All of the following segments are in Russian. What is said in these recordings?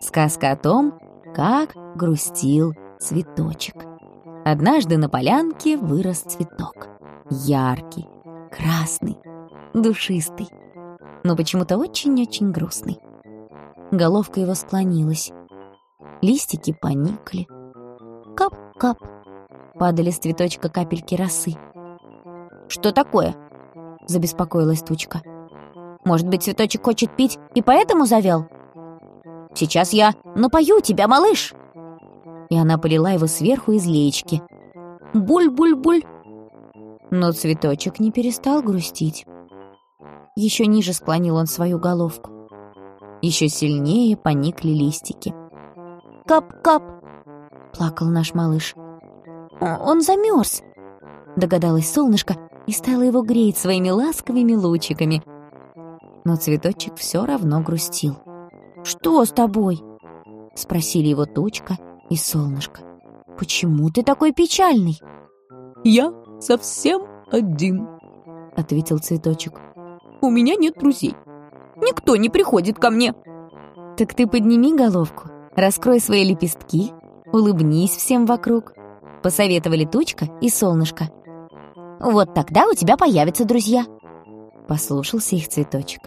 Сказка о том, как грустил цветочек. Однажды на полянке вырос цветок. Яркий, красный, душистый, но почему-то очень-очень грустный. Головка его склонилась. Листики поникли. Кап-кап. Падали с цветочка капельки росы. «Что такое?» — забеспокоилась тучка. «Может быть, цветочек хочет пить и поэтому завял?» «Сейчас я напою тебя, малыш!» И она полила его сверху из леечки. «Буль-буль-буль!» Но цветочек не перестал грустить. Еще ниже склонил он свою головку. Еще сильнее поникли листики. «Кап-кап!» — плакал наш малыш. «Он замерз!» — догадалась солнышко и стала его греть своими ласковыми лучиками. Но цветочек все равно грустил. «Что с тобой?» — спросили его тучка и солнышко. «Почему ты такой печальный?» «Я совсем один», — ответил цветочек. «У меня нет друзей. Никто не приходит ко мне». «Так ты подними головку, раскрой свои лепестки, улыбнись всем вокруг», — посоветовали тучка и солнышко. «Вот тогда у тебя появятся друзья», — послушался их цветочек.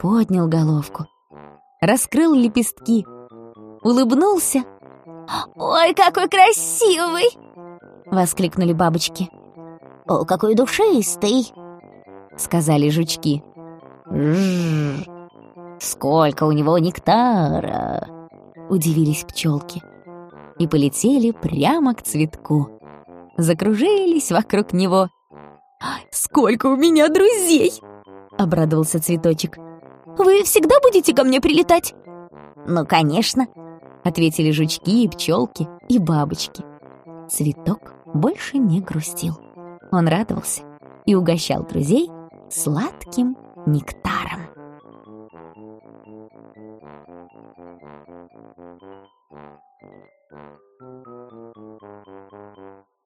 Поднял головку, раскрыл лепестки, улыбнулся. «Ой, какой красивый!» — воскликнули бабочки. «О, какой душистый!» — сказали жучки. «Жжж! Сколько у него нектара!» — удивились пчелки. И полетели прямо к цветку. Закружились вокруг него. «Сколько у меня друзей!» — обрадовался цветочек. «Вы всегда будете ко мне прилетать?» «Ну, конечно!» — ответили жучки и пчелки и бабочки. Цветок больше не грустил. Он радовался и угощал друзей сладким нектаром.